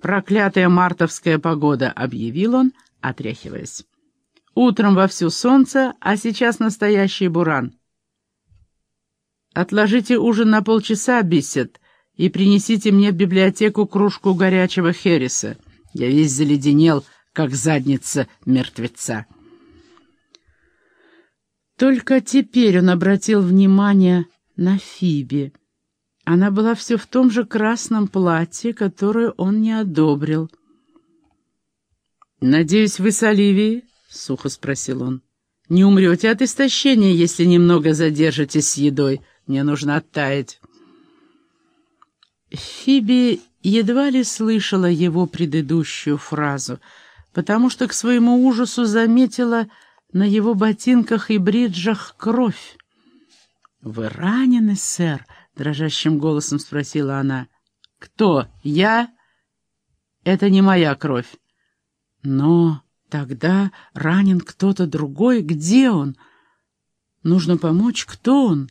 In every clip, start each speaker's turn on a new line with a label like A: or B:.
A: Проклятая мартовская погода», — объявил он, отряхиваясь. «Утром вовсю солнце, а сейчас настоящий буран». «Отложите ужин на полчаса, Биссет, и принесите мне в библиотеку кружку горячего хереса. Я весь заледенел, как задница мертвеца». Только теперь он обратил внимание на Фиби. Она была все в том же красном платье, которое он не одобрил. «Надеюсь, вы с Оливией?» — сухо спросил он. «Не умрете от истощения, если немного задержитесь с едой. Мне нужно оттаять». Фиби едва ли слышала его предыдущую фразу, потому что к своему ужасу заметила на его ботинках и бриджах кровь. «Вы ранены, сэр?» — дрожащим голосом спросила она. «Кто? Я?» «Это не моя кровь». «Но тогда ранен кто-то другой. Где он? Нужно помочь. Кто он?»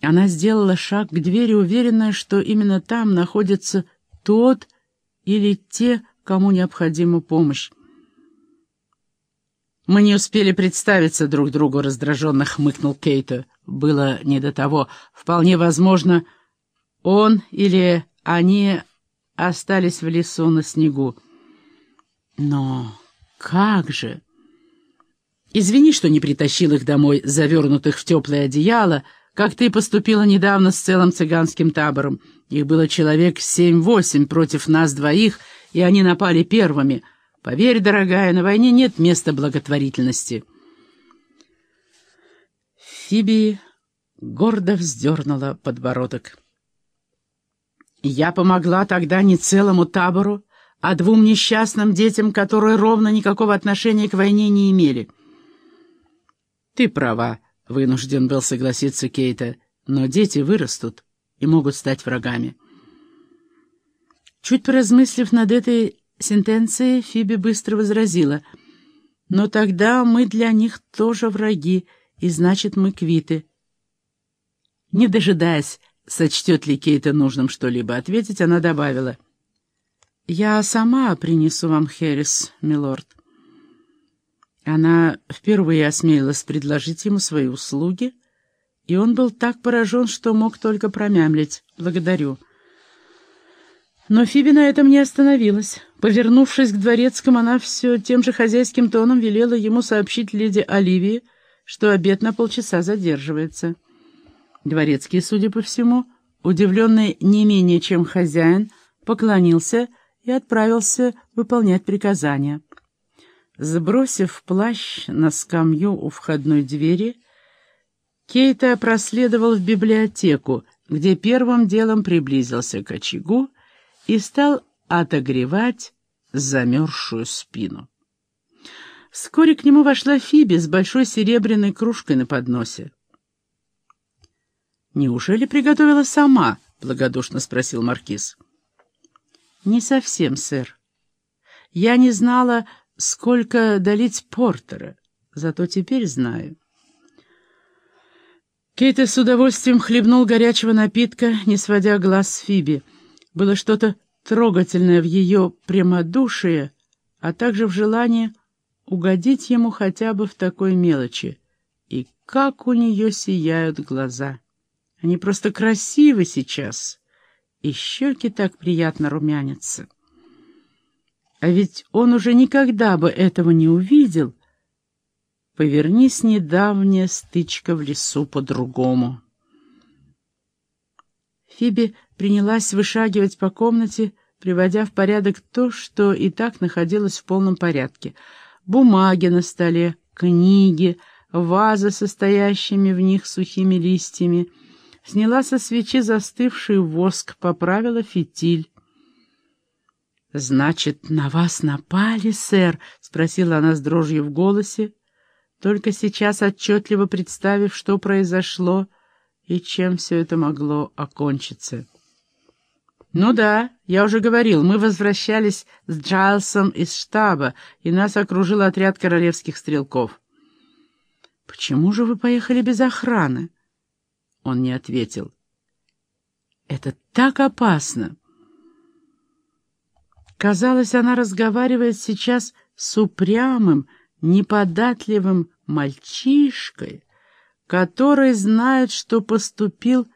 A: Она сделала шаг к двери, уверенная, что именно там находится тот или те, кому необходима помощь. «Мы не успели представиться друг другу», — раздраженно хмыкнул Кейто. Было не до того. Вполне возможно, он или они остались в лесу на снегу. Но как же? Извини, что не притащил их домой, завернутых в теплое одеяло, как ты поступила недавно с целым цыганским табором. Их было человек семь-восемь против нас двоих, и они напали первыми — Поверь, дорогая, на войне нет места благотворительности. Фиби гордо вздернула подбородок. Я помогла тогда не целому табору, а двум несчастным детям, которые ровно никакого отношения к войне не имели. Ты права, вынужден был согласиться Кейта, но дети вырастут и могут стать врагами. Чуть поразмыслив над этой сентенции Фиби быстро возразила. «Но тогда мы для них тоже враги, и значит, мы квиты». Не дожидаясь, сочтет ли Кейта нужным что-либо ответить, она добавила. «Я сама принесу вам Херес, милорд». Она впервые осмелилась предложить ему свои услуги, и он был так поражен, что мог только промямлить «благодарю». Но Фиби на этом не остановилась. Повернувшись к дворецкому, она все тем же хозяйским тоном велела ему сообщить леди Оливии, что обед на полчаса задерживается. Дворецкий, судя по всему, удивленный не менее чем хозяин, поклонился и отправился выполнять приказания. Сбросив плащ на скамью у входной двери, Кейта проследовал в библиотеку, где первым делом приблизился к очагу и стал отогревать замерзшую спину. Вскоре к нему вошла Фиби с большой серебряной кружкой на подносе. «Неужели приготовила сама?» — благодушно спросил Маркиз. «Не совсем, сэр. Я не знала, сколько долить портера, зато теперь знаю». Кейта с удовольствием хлебнул горячего напитка, не сводя глаз с Фиби. Было что-то трогательное в ее прямодушие, а также в желании угодить ему хотя бы в такой мелочи. И как у нее сияют глаза! Они просто красивы сейчас, и щеки так приятно румянятся. А ведь он уже никогда бы этого не увидел. Повернись недавняя стычка в лесу по-другому. Фиби принялась вышагивать по комнате, приводя в порядок то, что и так находилось в полном порядке. Бумаги на столе, книги, вазы, состоящими в них сухими листьями. Сняла со свечи застывший воск, поправила фитиль. «Значит, на вас напали, сэр?» — спросила она с дрожью в голосе, только сейчас отчетливо представив, что произошло и чем все это могло окончиться. «Ну да, я уже говорил, мы возвращались с Джайлсом из штаба, и нас окружил отряд королевских стрелков». «Почему же вы поехали без охраны?» Он не ответил. «Это так опасно!» Казалось, она разговаривает сейчас с упрямым, неподатливым мальчишкой, который знает, что поступил